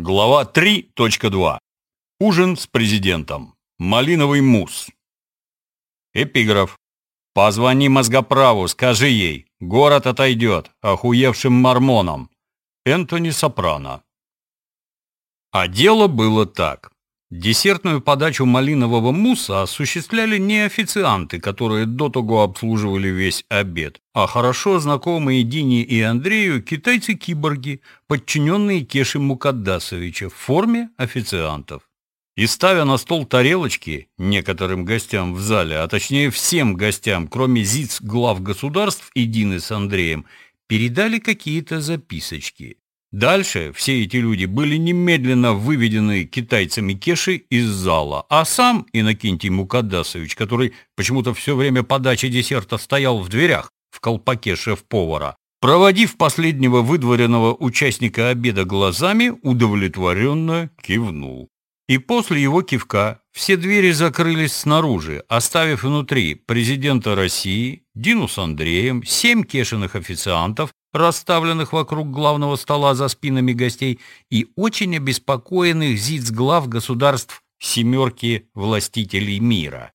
Глава 3.2. Ужин с президентом. Малиновый мусс. Эпиграф. Позвони мозгоправу, скажи ей, город отойдет, охуевшим мормоном. Энтони Сопрано. А дело было так. Десертную подачу малинового мусса осуществляли не официанты, которые до того обслуживали весь обед, а хорошо знакомые Дине и Андрею китайцы-киборги, подчиненные Кеши Мукаддасовича в форме официантов. И ставя на стол тарелочки некоторым гостям в зале, а точнее всем гостям, кроме ЗИЦ глав государств и Дины с Андреем, передали какие-то записочки. Дальше все эти люди были немедленно выведены китайцами Кеши из зала, а сам Иннокентий Мукадасович, который почему-то все время подачи десерта стоял в дверях в колпаке шеф-повара, проводив последнего выдворенного участника обеда глазами, удовлетворенно кивнул. И после его кивка все двери закрылись снаружи, оставив внутри президента России, Дину с Андреем, семь кешиных официантов, расставленных вокруг главного стола за спинами гостей, и очень обеспокоенных зиц-глав государств «семерки властителей мира».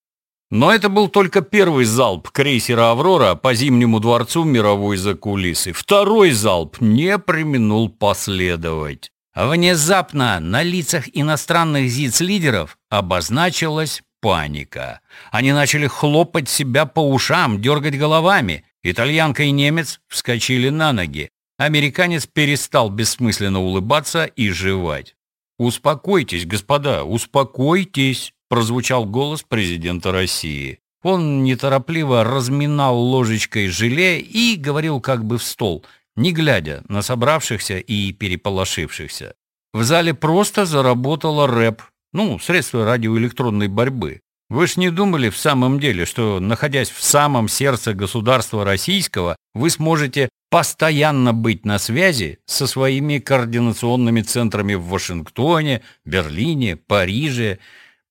Но это был только первый залп крейсера «Аврора» по Зимнему дворцу мировой закулисы. Второй залп не применул последовать. Внезапно на лицах иностранных ЗИЦ-лидеров обозначилась паника. Они начали хлопать себя по ушам, дергать головами. Итальянка и немец вскочили на ноги. Американец перестал бессмысленно улыбаться и жевать. «Успокойтесь, господа, успокойтесь», — прозвучал голос президента России. Он неторопливо разминал ложечкой желе и говорил как бы в стол, не глядя на собравшихся и переполошившихся. В зале просто заработала рэп, ну, средство радиоэлектронной борьбы. Вы ж не думали в самом деле, что, находясь в самом сердце государства российского, вы сможете постоянно быть на связи со своими координационными центрами в Вашингтоне, Берлине, Париже.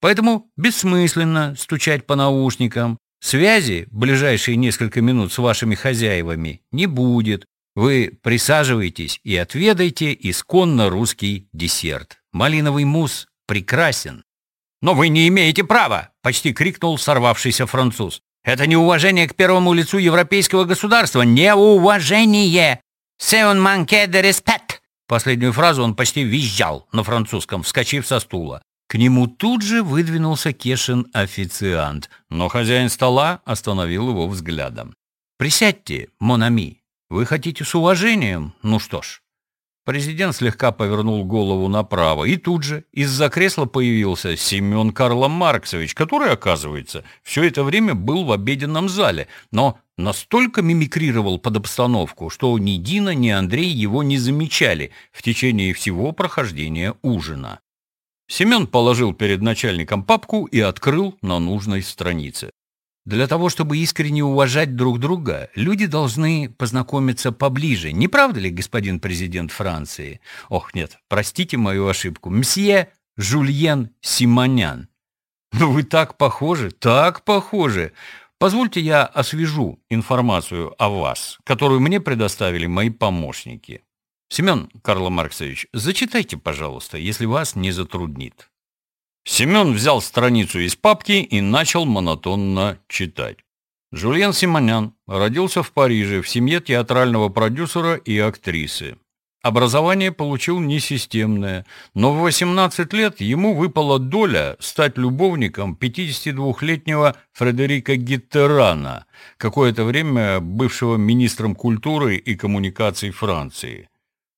Поэтому бессмысленно стучать по наушникам. Связи ближайшие несколько минут с вашими хозяевами не будет. Вы присаживайтесь и отведайте исконно русский десерт. Малиновый мусс прекрасен. «Но вы не имеете права!» — почти крикнул сорвавшийся француз. «Это неуважение к первому лицу европейского государства! Неуважение! C'est un manque de respect!» Последнюю фразу он почти визжал на французском, вскочив со стула. К нему тут же выдвинулся Кешин-официант, но хозяин стола остановил его взглядом. «Присядьте, Монами. Вы хотите с уважением? Ну что ж, Президент слегка повернул голову направо, и тут же из-за кресла появился Семен Карло Марксович, который, оказывается, все это время был в обеденном зале, но настолько мимикрировал под обстановку, что ни Дина, ни Андрей его не замечали в течение всего прохождения ужина. Семен положил перед начальником папку и открыл на нужной странице. Для того, чтобы искренне уважать друг друга, люди должны познакомиться поближе. Не правда ли, господин президент Франции? Ох, нет, простите мою ошибку. Мсье Жульен Симонян. Ну вы так похожи, так похожи. Позвольте я освежу информацию о вас, которую мне предоставили мои помощники. Семен Карло Марксович, зачитайте, пожалуйста, если вас не затруднит. Семен взял страницу из папки и начал монотонно читать. Жульен Симонян родился в Париже в семье театрального продюсера и актрисы. Образование получил несистемное, но в 18 лет ему выпала доля стать любовником 52-летнего Фредерика Гиттерана, какое-то время бывшего министром культуры и коммуникаций Франции.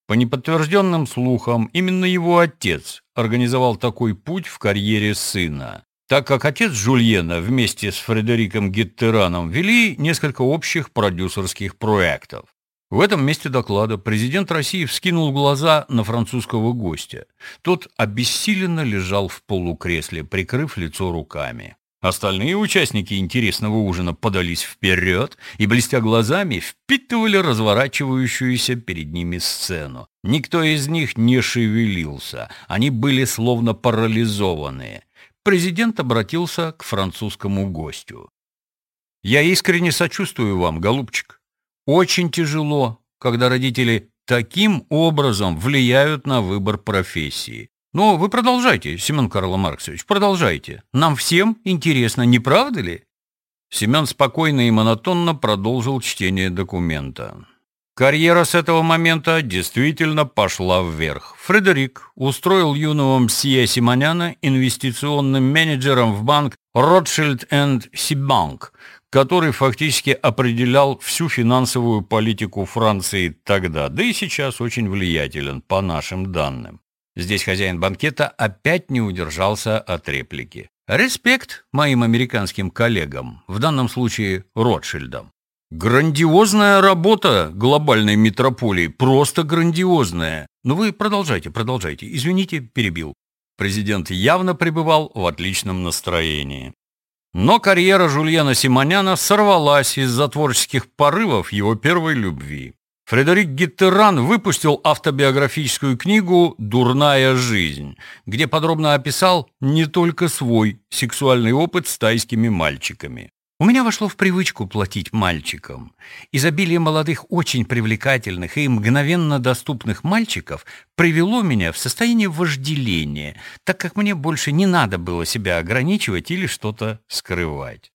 По неподтвержденным слухам, именно его отец организовал такой путь в карьере сына, так как отец Жульена вместе с Фредериком Геттераном вели несколько общих продюсерских проектов. В этом месте доклада президент России вскинул глаза на французского гостя. Тот обессиленно лежал в полукресле, прикрыв лицо руками. Остальные участники интересного ужина подались вперед и, блестя глазами, впитывали разворачивающуюся перед ними сцену. Никто из них не шевелился, они были словно парализованные. Президент обратился к французскому гостю. «Я искренне сочувствую вам, голубчик. Очень тяжело, когда родители таким образом влияют на выбор профессии. Но вы продолжайте, Семен Карл Марксович, продолжайте. Нам всем интересно, не правда ли? Семен спокойно и монотонно продолжил чтение документа. Карьера с этого момента действительно пошла вверх. Фредерик устроил юного мсье Симоняна инвестиционным менеджером в банк Rothschild Сибанк, который фактически определял всю финансовую политику Франции тогда, да и сейчас очень влиятелен по нашим данным. Здесь хозяин банкета опять не удержался от реплики. Респект моим американским коллегам, в данном случае Ротшильдам. Грандиозная работа глобальной метрополии, просто грандиозная. Но вы продолжайте, продолжайте. Извините, перебил. Президент явно пребывал в отличном настроении. Но карьера Жульена Симоняна сорвалась из-за творческих порывов его первой любви. Фредерик Гиттеран выпустил автобиографическую книгу «Дурная жизнь», где подробно описал не только свой сексуальный опыт с тайскими мальчиками. У меня вошло в привычку платить мальчикам. Изобилие молодых, очень привлекательных и мгновенно доступных мальчиков привело меня в состояние вожделения, так как мне больше не надо было себя ограничивать или что-то скрывать.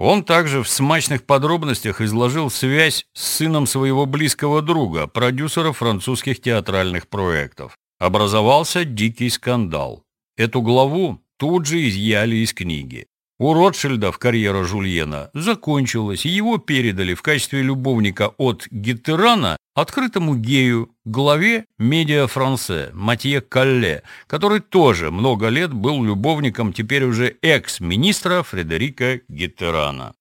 Он также в смачных подробностях изложил связь с сыном своего близкого друга, продюсера французских театральных проектов. Образовался дикий скандал. Эту главу тут же изъяли из книги. У Ротшильдов карьера Жульена закончилась, и его передали в качестве любовника от Гиттерана открытому гею, главе «Медиа Франсе» Матье Калле, который тоже много лет был любовником теперь уже экс-министра Фредерика Гиттерана.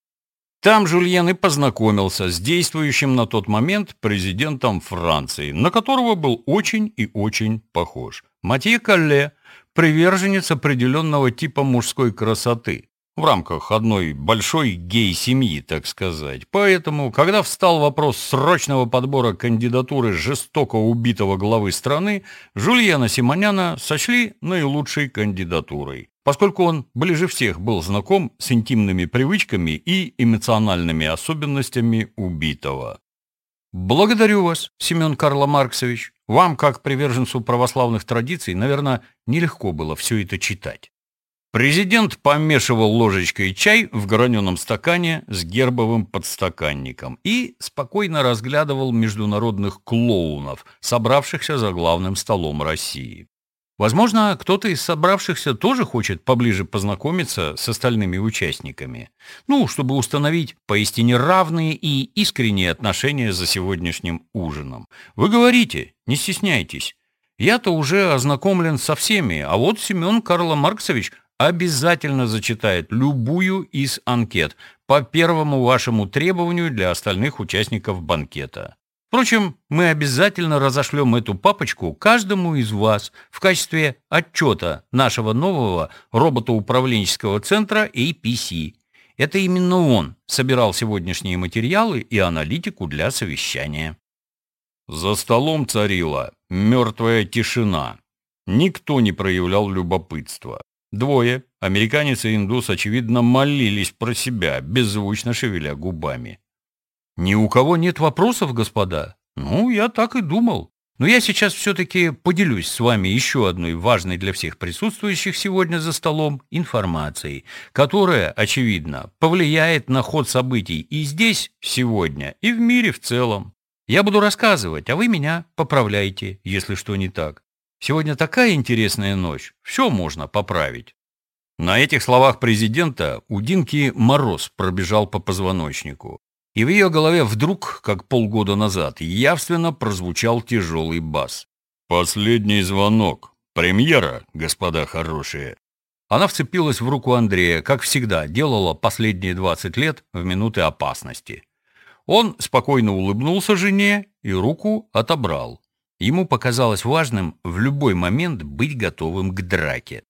Там Жульен и познакомился с действующим на тот момент президентом Франции, на которого был очень и очень похож. Матье Калле – приверженец определенного типа мужской красоты – в рамках одной большой гей-семьи, так сказать. Поэтому, когда встал вопрос срочного подбора кандидатуры жестоко убитого главы страны, Жульена Симоняна сочли наилучшей кандидатурой, поскольку он ближе всех был знаком с интимными привычками и эмоциональными особенностями убитого. Благодарю вас, Семен Карло Марксович. Вам, как приверженцу православных традиций, наверное, нелегко было все это читать. Президент помешивал ложечкой чай в граненом стакане с гербовым подстаканником и спокойно разглядывал международных клоунов, собравшихся за главным столом России. Возможно, кто-то из собравшихся тоже хочет поближе познакомиться с остальными участниками, ну, чтобы установить поистине равные и искренние отношения за сегодняшним ужином. Вы говорите, не стесняйтесь. Я-то уже ознакомлен со всеми, а вот Семен Карло Марксович обязательно зачитает любую из анкет по первому вашему требованию для остальных участников банкета. Впрочем, мы обязательно разошлем эту папочку каждому из вас в качестве отчета нашего нового роботоуправленческого центра APC. Это именно он собирал сегодняшние материалы и аналитику для совещания. За столом царила мертвая тишина. Никто не проявлял любопытства. Двое, американец и индус, очевидно, молились про себя, беззвучно шевеля губами. «Ни у кого нет вопросов, господа?» «Ну, я так и думал. Но я сейчас все-таки поделюсь с вами еще одной важной для всех присутствующих сегодня за столом информацией, которая, очевидно, повлияет на ход событий и здесь, сегодня, и в мире в целом. Я буду рассказывать, а вы меня поправляйте, если что не так. Сегодня такая интересная ночь, все можно поправить. На этих словах президента у Динки мороз пробежал по позвоночнику. И в ее голове вдруг, как полгода назад, явственно прозвучал тяжелый бас. «Последний звонок. Премьера, господа хорошие». Она вцепилась в руку Андрея, как всегда, делала последние 20 лет в минуты опасности. Он спокойно улыбнулся жене и руку отобрал. Ему показалось важным в любой момент быть готовым к драке.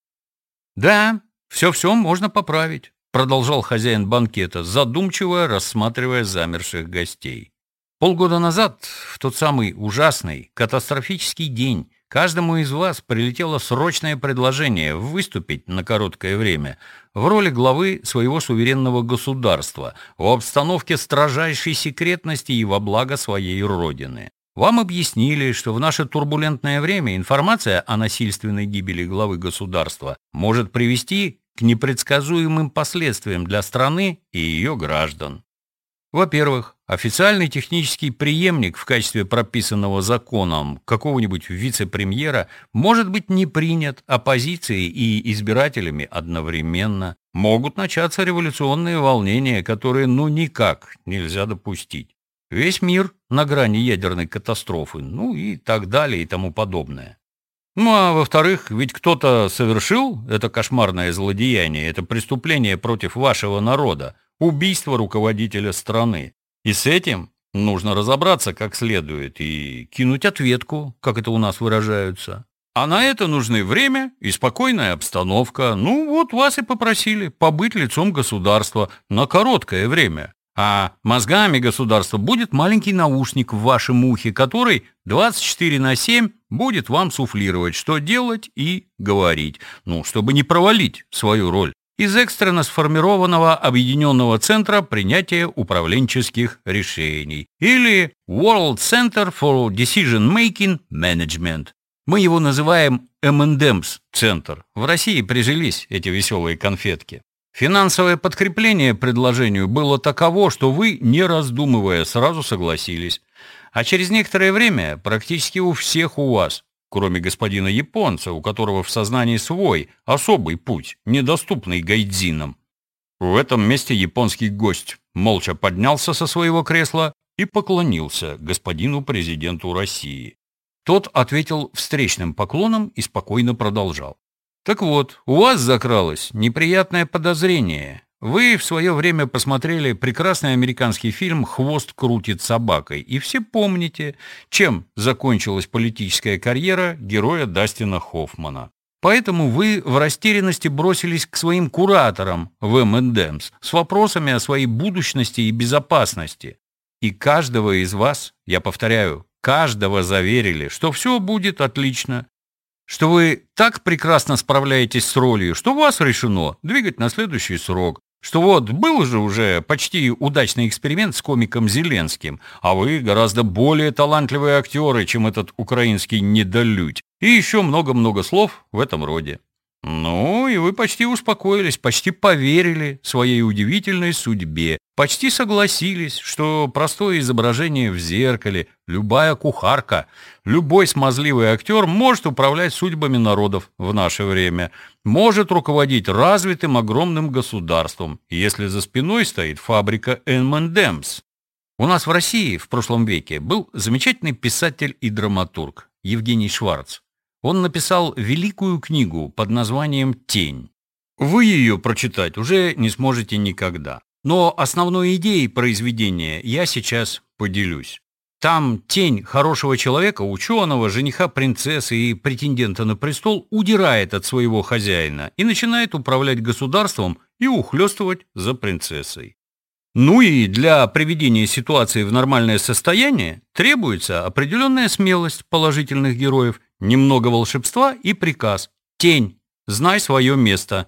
«Да, все-все можно поправить», — продолжал хозяин банкета, задумчиво рассматривая замерших гостей. Полгода назад, в тот самый ужасный, катастрофический день, каждому из вас прилетело срочное предложение выступить на короткое время в роли главы своего суверенного государства в обстановке строжайшей секретности и во благо своей родины. Вам объяснили, что в наше турбулентное время информация о насильственной гибели главы государства может привести к непредсказуемым последствиям для страны и ее граждан. Во-первых, официальный технический преемник в качестве прописанного законом какого-нибудь вице-премьера может быть не принят оппозицией и избирателями одновременно. Могут начаться революционные волнения, которые ну никак нельзя допустить. Весь мир на грани ядерной катастрофы, ну и так далее и тому подобное. Ну а во-вторых, ведь кто-то совершил это кошмарное злодеяние, это преступление против вашего народа, убийство руководителя страны. И с этим нужно разобраться как следует и кинуть ответку, как это у нас выражаются. А на это нужны время и спокойная обстановка. Ну вот вас и попросили побыть лицом государства на короткое время. А мозгами государства будет маленький наушник в вашем ухе, который 24 на 7 будет вам суфлировать, что делать и говорить, ну, чтобы не провалить свою роль из экстренно сформированного объединенного центра принятия управленческих решений, или World Center for Decision Making Management. Мы его называем M&M's центр. В России прижились эти веселые конфетки. Финансовое подкрепление предложению было таково, что вы, не раздумывая, сразу согласились. А через некоторое время практически у всех у вас кроме господина японца, у которого в сознании свой, особый путь, недоступный гайдзинам. В этом месте японский гость молча поднялся со своего кресла и поклонился господину президенту России. Тот ответил встречным поклоном и спокойно продолжал. «Так вот, у вас закралось неприятное подозрение. Вы в свое время посмотрели прекрасный американский фильм «Хвост крутит собакой», и все помните, чем закончилась политическая карьера героя Дастина Хоффмана. Поэтому вы в растерянности бросились к своим кураторам в M&M's с вопросами о своей будущности и безопасности. И каждого из вас, я повторяю, каждого заверили, что все будет отлично, что вы так прекрасно справляетесь с ролью, что у вас решено двигать на следующий срок, что вот был же уже почти удачный эксперимент с комиком Зеленским, а вы гораздо более талантливые актеры, чем этот украинский недолюдь. И еще много-много слов в этом роде. Ну, и вы почти успокоились, почти поверили своей удивительной судьбе, почти согласились, что простое изображение в зеркале, любая кухарка, любой смазливый актер может управлять судьбами народов в наше время, может руководить развитым огромным государством, если за спиной стоит фабрика M&M's. У нас в России в прошлом веке был замечательный писатель и драматург Евгений Шварц. Он написал великую книгу под названием «Тень». Вы ее прочитать уже не сможете никогда. Но основной идеей произведения я сейчас поделюсь. Там тень хорошего человека, ученого, жениха принцессы и претендента на престол удирает от своего хозяина и начинает управлять государством и ухлёстывать за принцессой. Ну и для приведения ситуации в нормальное состояние требуется определенная смелость положительных героев, немного волшебства и приказ «Тень, знай свое место».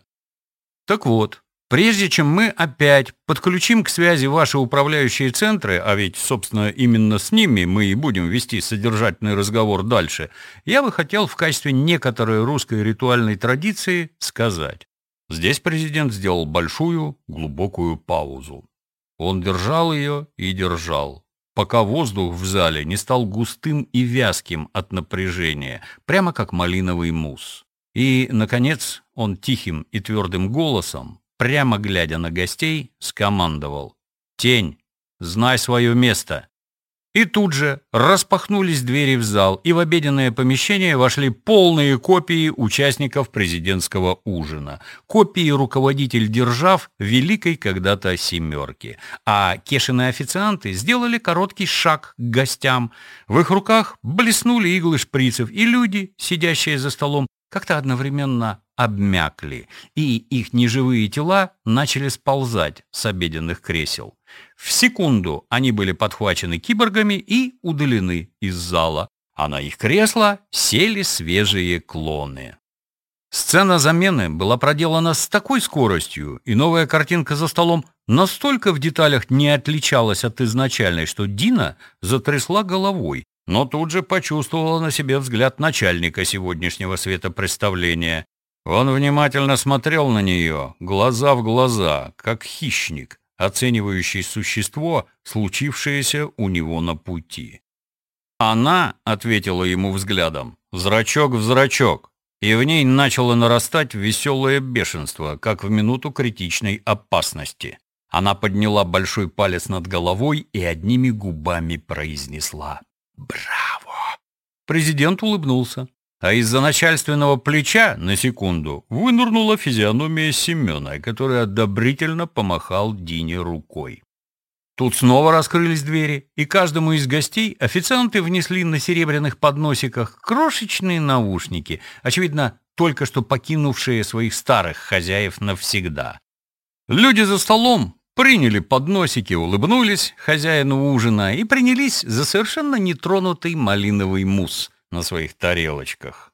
Так вот, прежде чем мы опять подключим к связи ваши управляющие центры, а ведь, собственно, именно с ними мы и будем вести содержательный разговор дальше, я бы хотел в качестве некоторой русской ритуальной традиции сказать. Здесь президент сделал большую, глубокую паузу. Он держал ее и держал, пока воздух в зале не стал густым и вязким от напряжения, прямо как малиновый мусс. И, наконец, он тихим и твердым голосом, прямо глядя на гостей, скомандовал «Тень, знай свое место!» И тут же распахнулись двери в зал, и в обеденное помещение вошли полные копии участников президентского ужина. Копии руководитель держав великой когда-то семерки. А Кешины официанты сделали короткий шаг к гостям. В их руках блеснули иглы шприцев, и люди, сидящие за столом, как-то одновременно обмякли, и их неживые тела начали сползать с обеденных кресел. В секунду они были подхвачены киборгами и удалены из зала, а на их кресла сели свежие клоны. Сцена замены была проделана с такой скоростью, и новая картинка за столом настолько в деталях не отличалась от изначальной, что Дина затрясла головой, но тут же почувствовала на себе взгляд начальника сегодняшнего светопредставления. Он внимательно смотрел на нее, глаза в глаза, как хищник, оценивающий существо, случившееся у него на пути. Она ответила ему взглядом, зрачок в зрачок, и в ней начало нарастать веселое бешенство, как в минуту критичной опасности. Она подняла большой палец над головой и одними губами произнесла «Браво!». Президент улыбнулся, а из-за начальственного плеча на секунду вынырнула физиономия Семена, который одобрительно помахал Дине рукой. Тут снова раскрылись двери, и каждому из гостей официанты внесли на серебряных подносиках крошечные наушники, очевидно, только что покинувшие своих старых хозяев навсегда. Люди за столом приняли подносики, улыбнулись хозяину ужина и принялись за совершенно нетронутый малиновый мусс на своих тарелочках.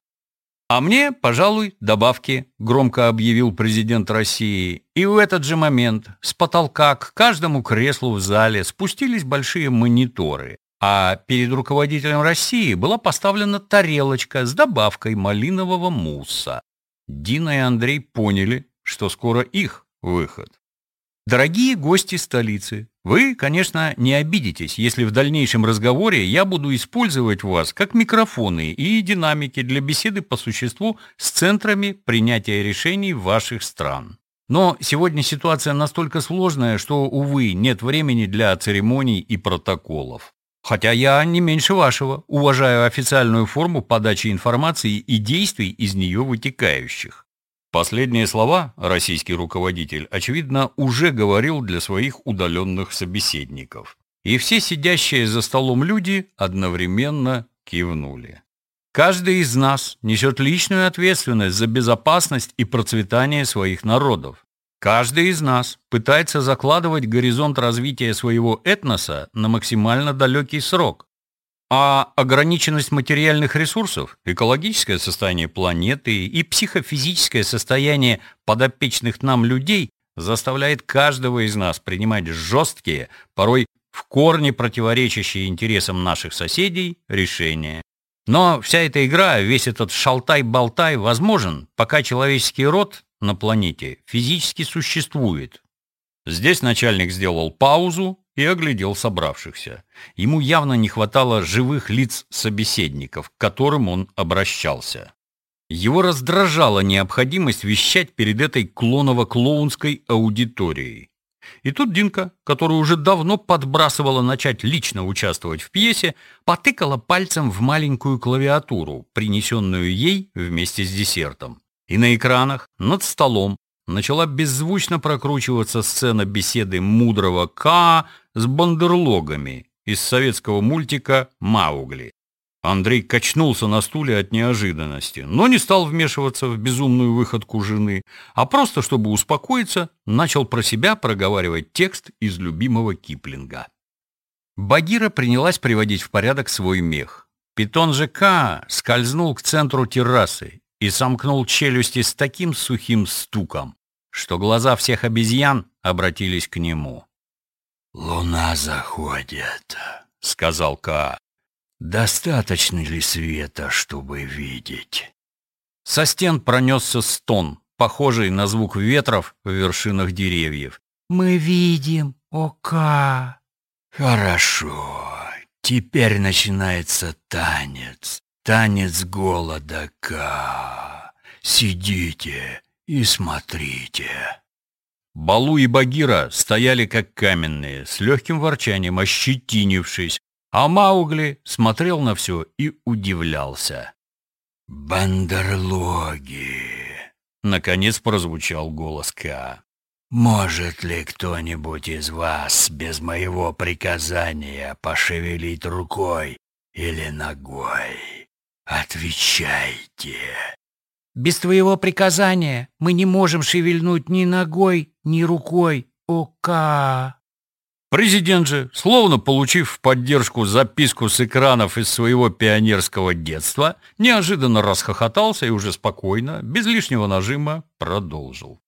«А мне, пожалуй, добавки», — громко объявил президент России. И в этот же момент с потолка к каждому креслу в зале спустились большие мониторы, а перед руководителем России была поставлена тарелочка с добавкой малинового мусса. Дина и Андрей поняли, что скоро их выход. Дорогие гости столицы, вы, конечно, не обидитесь, если в дальнейшем разговоре я буду использовать вас как микрофоны и динамики для беседы по существу с центрами принятия решений ваших стран. Но сегодня ситуация настолько сложная, что, увы, нет времени для церемоний и протоколов. Хотя я не меньше вашего уважаю официальную форму подачи информации и действий из нее вытекающих. Последние слова российский руководитель, очевидно, уже говорил для своих удаленных собеседников. И все сидящие за столом люди одновременно кивнули. Каждый из нас несет личную ответственность за безопасность и процветание своих народов. Каждый из нас пытается закладывать горизонт развития своего этноса на максимально далекий срок, а ограниченность материальных ресурсов, экологическое состояние планеты и психофизическое состояние подопечных нам людей заставляет каждого из нас принимать жесткие, порой в корне противоречащие интересам наших соседей решения. Но вся эта игра, весь этот шалтай-болтай возможен, пока человеческий род на планете физически существует. Здесь начальник сделал паузу и оглядел собравшихся. Ему явно не хватало живых лиц собеседников, к которым он обращался. Его раздражала необходимость вещать перед этой клоново-клоунской аудиторией. И тут Динка, которая уже давно подбрасывала начать лично участвовать в пьесе, потыкала пальцем в маленькую клавиатуру, принесенную ей вместе с десертом. И на экранах, над столом, начала беззвучно прокручиваться сцена беседы мудрого К с бандерлогами из советского мультика «Маугли». Андрей качнулся на стуле от неожиданности, но не стал вмешиваться в безумную выходку жены, а просто, чтобы успокоиться, начал про себя проговаривать текст из любимого Киплинга. Багира принялась приводить в порядок свой мех. Питон же К скользнул к центру террасы и сомкнул челюсти с таким сухим стуком, что глаза всех обезьян обратились к нему. «Луна заходит», — сказал Ка. «Достаточно ли света, чтобы видеть?» Со стен пронесся стон, похожий на звук ветров в вершинах деревьев. «Мы видим, Ока!» «Хорошо. Теперь начинается танец. Танец голода, Ка. Сидите и смотрите». Балу и Багира стояли как каменные, с легким ворчанием ощетинившись, а Маугли смотрел на все и удивлялся. «Бандерлоги!» — наконец прозвучал голос Ка. «Может ли кто-нибудь из вас без моего приказания пошевелить рукой или ногой? Отвечайте!» Без твоего приказания мы не можем шевельнуть ни ногой, ни рукой, Ока. Президент же, словно получив поддержку записку с экранов из своего пионерского детства, неожиданно расхохотался и уже спокойно, без лишнего нажима, продолжил.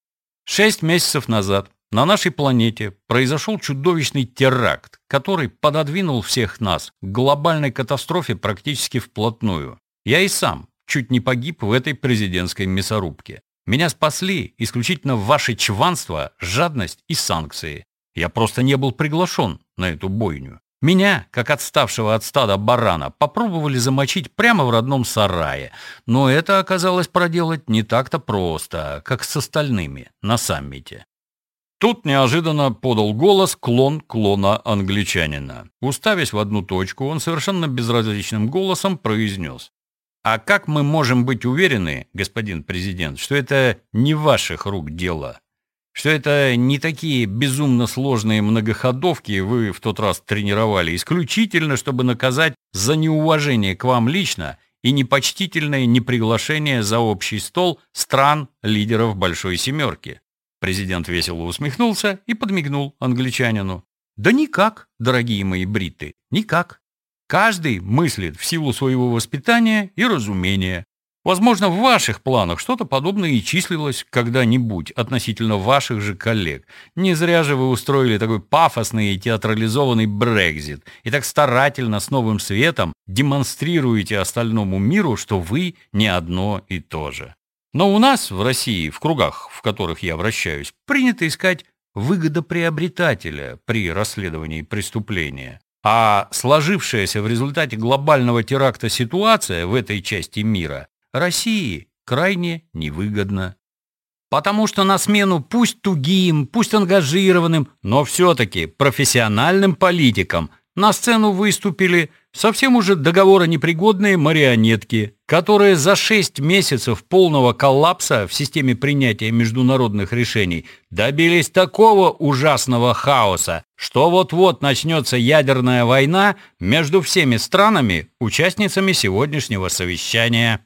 Шесть месяцев назад на нашей планете произошел чудовищный теракт, который пододвинул всех нас к глобальной катастрофе практически вплотную. Я и сам чуть не погиб в этой президентской мясорубке. Меня спасли исключительно ваше чванство, жадность и санкции. Я просто не был приглашен на эту бойню. Меня, как отставшего от стада барана, попробовали замочить прямо в родном сарае, но это оказалось проделать не так-то просто, как с остальными на саммите. Тут неожиданно подал голос клон клона англичанина. Уставясь в одну точку, он совершенно безразличным голосом произнес. «А как мы можем быть уверены, господин президент, что это не ваших рук дело? Что это не такие безумно сложные многоходовки вы в тот раз тренировали исключительно, чтобы наказать за неуважение к вам лично и непочтительное неприглашение за общий стол стран лидеров Большой Семерки?» Президент весело усмехнулся и подмигнул англичанину. «Да никак, дорогие мои бриты, никак. Каждый мыслит в силу своего воспитания и разумения. Возможно, в ваших планах что-то подобное и числилось когда-нибудь относительно ваших же коллег. Не зря же вы устроили такой пафосный и театрализованный Брекзит и так старательно с новым светом демонстрируете остальному миру, что вы не одно и то же. Но у нас в России, в кругах, в которых я вращаюсь, принято искать выгодоприобретателя при расследовании преступления. А сложившаяся в результате глобального теракта ситуация в этой части мира России крайне невыгодна. Потому что на смену пусть тугим, пусть ангажированным, но все-таки профессиональным политикам на сцену выступили совсем уже договора непригодные марионетки, которые за шесть месяцев полного коллапса в системе принятия международных решений добились такого ужасного хаоса, что вот-вот начнется ядерная война между всеми странами, участницами сегодняшнего совещания.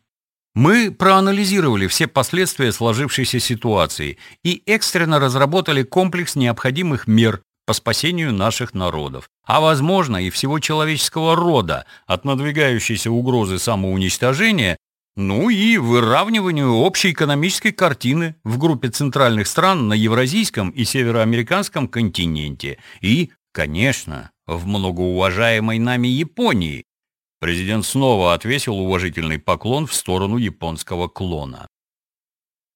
Мы проанализировали все последствия сложившейся ситуации и экстренно разработали комплекс необходимых мер по спасению наших народов, а возможно и всего человеческого рода от надвигающейся угрозы самоуничтожения, ну и выравниванию общей экономической картины в группе центральных стран на Евразийском и Североамериканском континенте и, конечно, в многоуважаемой нами Японии. Президент снова отвесил уважительный поклон в сторону японского клона.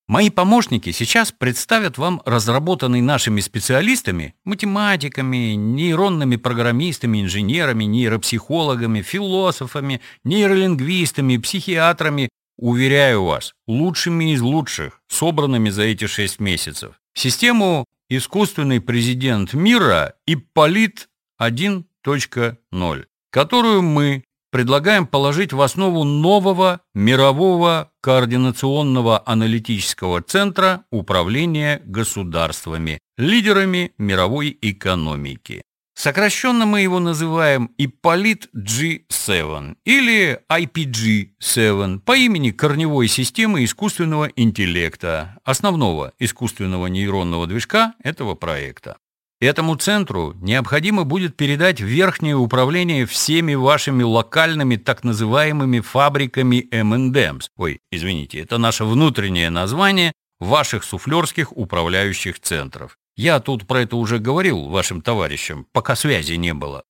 Мои помощники сейчас представят вам разработанный нашими специалистами, математиками, нейронными программистами, инженерами, нейропсихологами, философами, нейролингвистами, психиатрами, уверяю вас, лучшими из лучших, собранными за эти шесть месяцев. Систему «Искусственный президент мира» Ипполит 1.0, которую мы предлагаем положить в основу нового мирового координационного аналитического центра управления государствами, лидерами мировой экономики. Сокращенно мы его называем Ипполит G7 или IPG7 по имени корневой системы искусственного интеллекта, основного искусственного нейронного движка этого проекта. Этому центру необходимо будет передать верхнее управление всеми вашими локальными так называемыми фабриками M&M's. Ой, извините, это наше внутреннее название ваших суфлерских управляющих центров. Я тут про это уже говорил вашим товарищам, пока связи не было.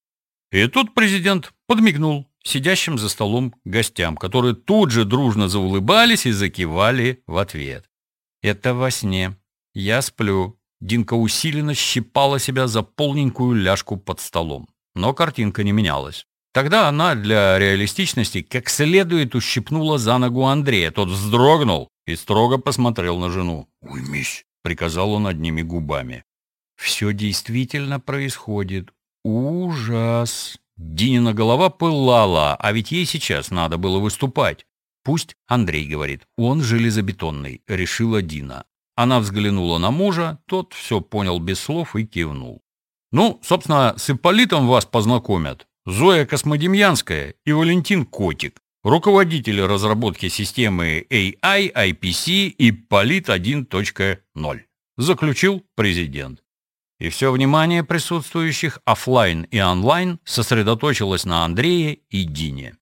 И тут президент подмигнул сидящим за столом гостям, которые тут же дружно заулыбались и закивали в ответ. «Это во сне. Я сплю. Динка усиленно щипала себя за полненькую ляжку под столом. Но картинка не менялась. Тогда она для реалистичности как следует ущипнула за ногу Андрея. Тот вздрогнул и строго посмотрел на жену. «Уймись», — приказал он одними губами. «Все действительно происходит. Ужас!» Динина голова пылала, а ведь ей сейчас надо было выступать. «Пусть Андрей говорит, он железобетонный», — решила Дина. Она взглянула на мужа, тот все понял без слов и кивнул. «Ну, собственно, с Ипполитом вас познакомят. Зоя Космодемьянская и Валентин Котик, руководители разработки системы AI IPC Ипполит 1.0», заключил президент. И все внимание присутствующих офлайн и онлайн сосредоточилось на Андрее и Дине.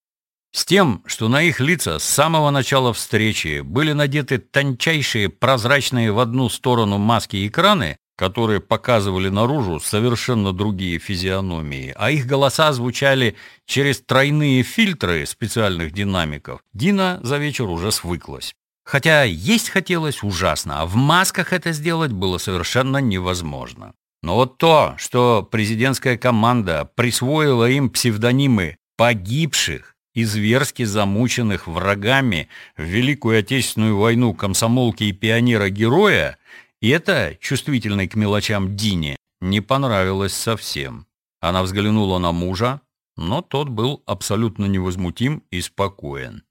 С тем, что на их лица с самого начала встречи были надеты тончайшие прозрачные в одну сторону маски-экраны, которые показывали наружу совершенно другие физиономии, а их голоса звучали через тройные фильтры специальных динамиков, Дина за вечер уже свыклась. Хотя есть хотелось ужасно, а в масках это сделать было совершенно невозможно. Но вот то, что президентская команда присвоила им псевдонимы погибших и зверски замученных врагами в Великую Отечественную войну комсомолки и пионера-героя, и это, чувствительной к мелочам Дине, не понравилось совсем. Она взглянула на мужа, но тот был абсолютно невозмутим и спокоен.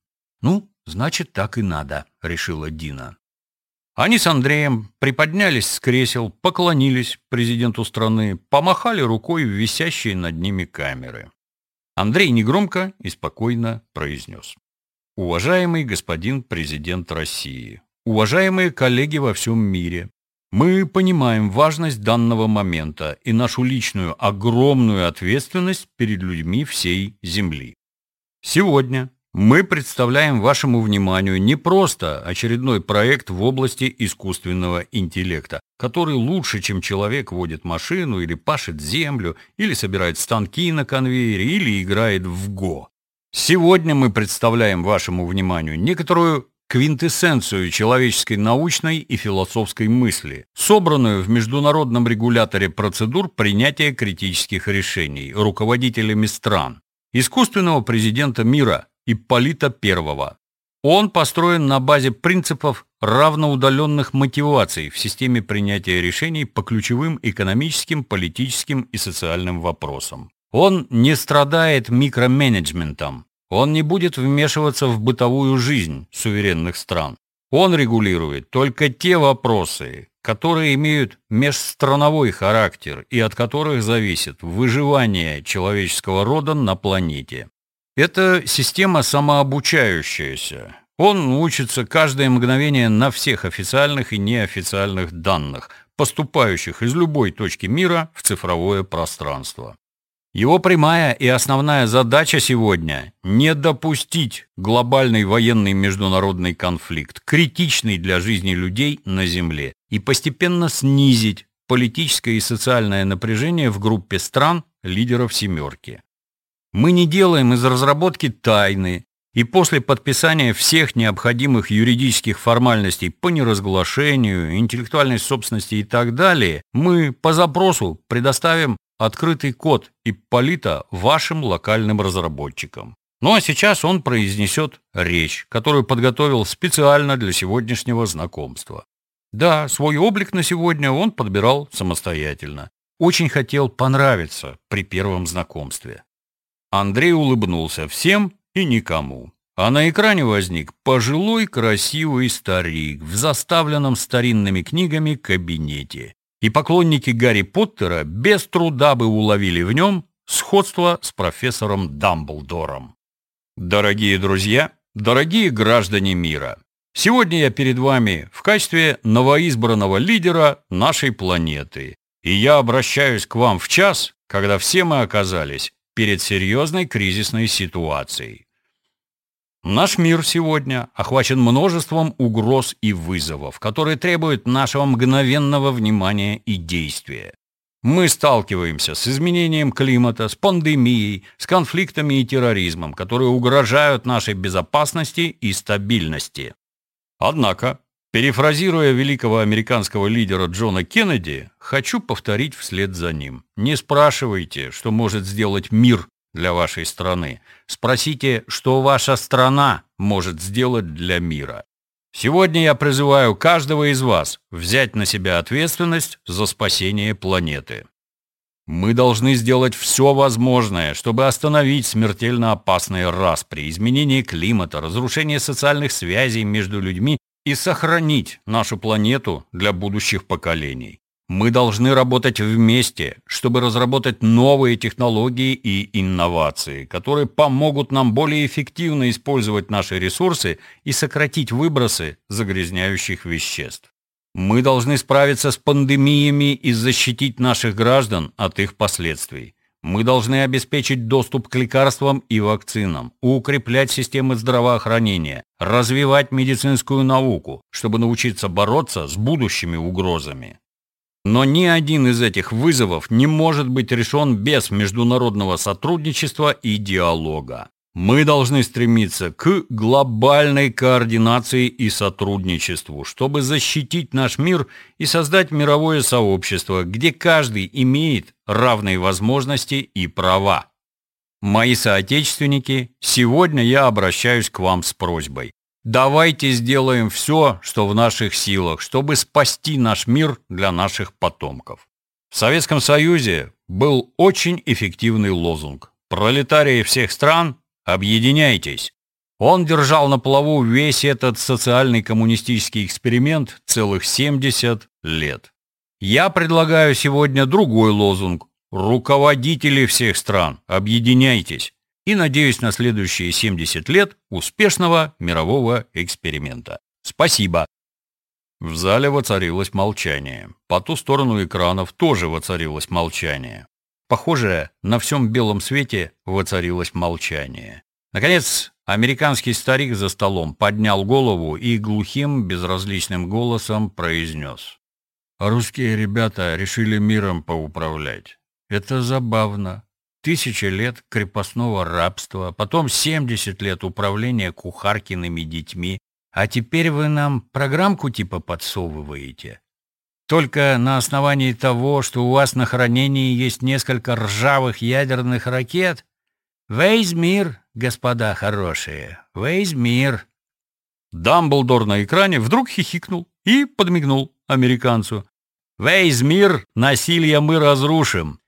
«Ну, значит, так и надо», — решила Дина. Они с Андреем приподнялись с кресел, поклонились президенту страны, помахали рукой в висящие над ними камеры. Андрей негромко и спокойно произнес. «Уважаемый господин президент России, уважаемые коллеги во всем мире, мы понимаем важность данного момента и нашу личную огромную ответственность перед людьми всей Земли. Сегодня мы представляем вашему вниманию не просто очередной проект в области искусственного интеллекта, который лучше, чем человек водит машину или пашет землю, или собирает станки на конвейере, или играет в ГО. Сегодня мы представляем вашему вниманию некоторую квинтэссенцию человеческой научной и философской мысли, собранную в международном регуляторе процедур принятия критических решений руководителями стран, искусственного президента мира – Ипполита I. Он построен на базе принципов равноудаленных мотиваций в системе принятия решений по ключевым экономическим, политическим и социальным вопросам. Он не страдает микроменеджментом. Он не будет вмешиваться в бытовую жизнь суверенных стран. Он регулирует только те вопросы, которые имеют межстрановой характер и от которых зависит выживание человеческого рода на планете. Это система самообучающаяся. Он учится каждое мгновение на всех официальных и неофициальных данных, поступающих из любой точки мира в цифровое пространство. Его прямая и основная задача сегодня – не допустить глобальный военный международный конфликт, критичный для жизни людей на Земле, и постепенно снизить политическое и социальное напряжение в группе стран, лидеров «семерки». Мы не делаем из разработки тайны, и после подписания всех необходимых юридических формальностей по неразглашению, интеллектуальной собственности и так далее, мы по запросу предоставим открытый код Ипполита вашим локальным разработчикам. Ну а сейчас он произнесет речь, которую подготовил специально для сегодняшнего знакомства. Да, свой облик на сегодня он подбирал самостоятельно. Очень хотел понравиться при первом знакомстве. Андрей улыбнулся всем и никому. А на экране возник пожилой красивый старик в заставленном старинными книгами кабинете. И поклонники Гарри Поттера без труда бы уловили в нем сходство с профессором Дамблдором. Дорогие друзья, дорогие граждане мира, сегодня я перед вами в качестве новоизбранного лидера нашей планеты. И я обращаюсь к вам в час, когда все мы оказались перед серьезной кризисной ситуацией. Наш мир сегодня охвачен множеством угроз и вызовов, которые требуют нашего мгновенного внимания и действия. Мы сталкиваемся с изменением климата, с пандемией, с конфликтами и терроризмом, которые угрожают нашей безопасности и стабильности. Однако, перефразируя великого американского лидера Джона Кеннеди, Хочу повторить вслед за ним. Не спрашивайте, что может сделать мир для вашей страны. Спросите, что ваша страна может сделать для мира. Сегодня я призываю каждого из вас взять на себя ответственность за спасение планеты. Мы должны сделать все возможное, чтобы остановить смертельно опасные распри, изменение климата, разрушение социальных связей между людьми и сохранить нашу планету для будущих поколений. Мы должны работать вместе, чтобы разработать новые технологии и инновации, которые помогут нам более эффективно использовать наши ресурсы и сократить выбросы загрязняющих веществ. Мы должны справиться с пандемиями и защитить наших граждан от их последствий. Мы должны обеспечить доступ к лекарствам и вакцинам, укреплять системы здравоохранения, развивать медицинскую науку, чтобы научиться бороться с будущими угрозами. Но ни один из этих вызовов не может быть решен без международного сотрудничества и диалога. Мы должны стремиться к глобальной координации и сотрудничеству, чтобы защитить наш мир и создать мировое сообщество, где каждый имеет равные возможности и права. Мои соотечественники, сегодня я обращаюсь к вам с просьбой. Давайте сделаем все, что в наших силах, чтобы спасти наш мир для наших потомков. В Советском Союзе был очень эффективный лозунг «Пролетарии всех стран Объединяйтесь. Он держал на плаву весь этот социальный коммунистический эксперимент целых 70 лет. Я предлагаю сегодня другой лозунг. Руководители всех стран, объединяйтесь. И надеюсь на следующие 70 лет успешного мирового эксперимента. Спасибо. В зале воцарилось молчание. По ту сторону экранов тоже воцарилось молчание. Похоже, на всем белом свете воцарилось молчание. Наконец, американский старик за столом поднял голову и глухим, безразличным голосом произнес. «Русские ребята решили миром поуправлять. Это забавно. Тысячи лет крепостного рабства, потом 70 лет управления кухаркиными детьми, а теперь вы нам программку типа подсовываете. Только на основании того, что у вас на хранении есть несколько ржавых ядерных ракет? Весь мир, господа хорошие, весь мир. Дамблдор на экране вдруг хихикнул и подмигнул американцу. Весь мир насилие мы разрушим.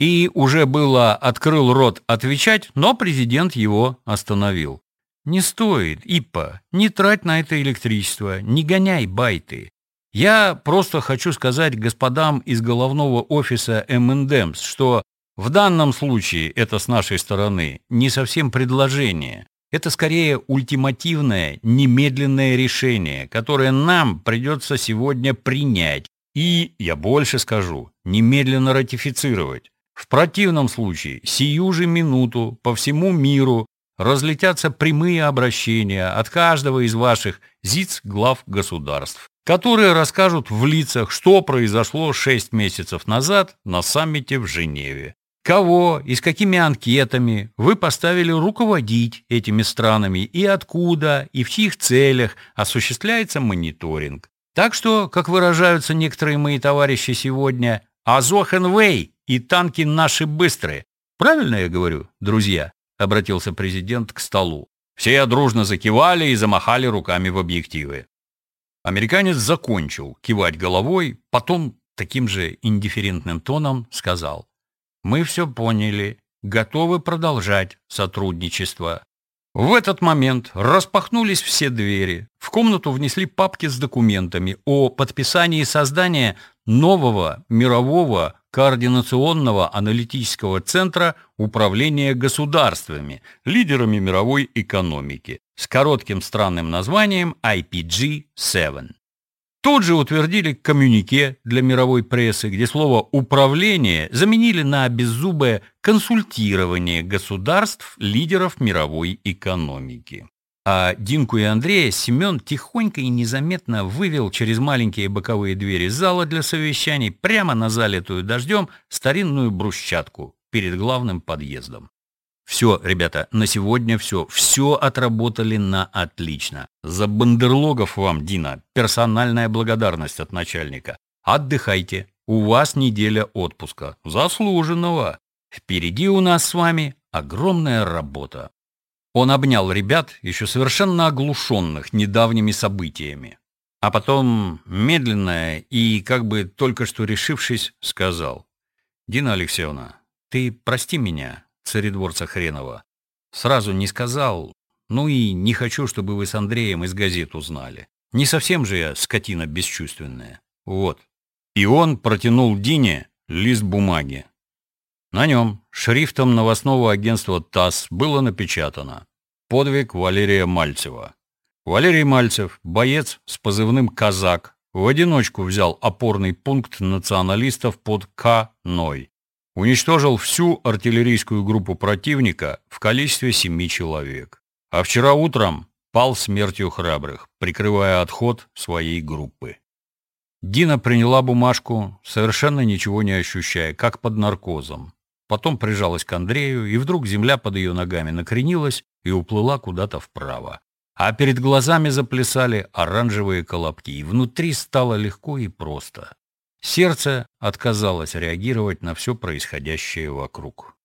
И уже было открыл рот отвечать, но президент его остановил. Не стоит, Иппа, не трать на это электричество, не гоняй байты. Я просто хочу сказать господам из головного офиса M&M's, что в данном случае это с нашей стороны не совсем предложение. Это скорее ультимативное, немедленное решение, которое нам придется сегодня принять и, я больше скажу, немедленно ратифицировать. В противном случае, сию же минуту по всему миру разлетятся прямые обращения от каждого из ваших ЗИЦ-глав государств которые расскажут в лицах, что произошло 6 месяцев назад на саммите в Женеве. Кого и с какими анкетами вы поставили руководить этими странами и откуда и в чьих целях осуществляется мониторинг. Так что, как выражаются некоторые мои товарищи сегодня, Азохенвей и танки наши быстрые. Правильно я говорю, друзья? Обратился президент к столу. Все дружно закивали и замахали руками в объективы. Американец закончил кивать головой, потом таким же индифферентным тоном сказал. «Мы все поняли, готовы продолжать сотрудничество». В этот момент распахнулись все двери. В комнату внесли папки с документами о подписании создания нового мирового координационного аналитического центра управления государствами, лидерами мировой экономики, с коротким странным названием IPG-7. Тут же утвердили коммюнике для мировой прессы, где слово «управление» заменили на беззубое «консультирование государств, лидеров мировой экономики». А Динку и Андрея Семен тихонько и незаметно вывел через маленькие боковые двери зала для совещаний прямо на залитую дождем старинную брусчатку перед главным подъездом. Все, ребята, на сегодня все. Все отработали на отлично. За бандерлогов вам, Дина, персональная благодарность от начальника. Отдыхайте. У вас неделя отпуска. Заслуженного. Впереди у нас с вами огромная работа. Он обнял ребят, еще совершенно оглушенных недавними событиями. А потом, медленно и как бы только что решившись, сказал. «Дина Алексеевна, ты прости меня, царедворца хренова. Сразу не сказал, ну и не хочу, чтобы вы с Андреем из газет узнали. Не совсем же я скотина бесчувственная. Вот». И он протянул Дине лист бумаги. На нем шрифтом новостного агентства ТАСС было напечатано «Подвиг Валерия Мальцева». Валерий Мальцев, боец с позывным «Казак», в одиночку взял опорный пункт националистов под К-Ной. Уничтожил всю артиллерийскую группу противника в количестве семи человек. А вчера утром пал смертью храбрых, прикрывая отход своей группы. Дина приняла бумажку, совершенно ничего не ощущая, как под наркозом. Потом прижалась к Андрею, и вдруг земля под ее ногами накренилась и уплыла куда-то вправо. А перед глазами заплясали оранжевые колобки, и внутри стало легко и просто. Сердце отказалось реагировать на все происходящее вокруг.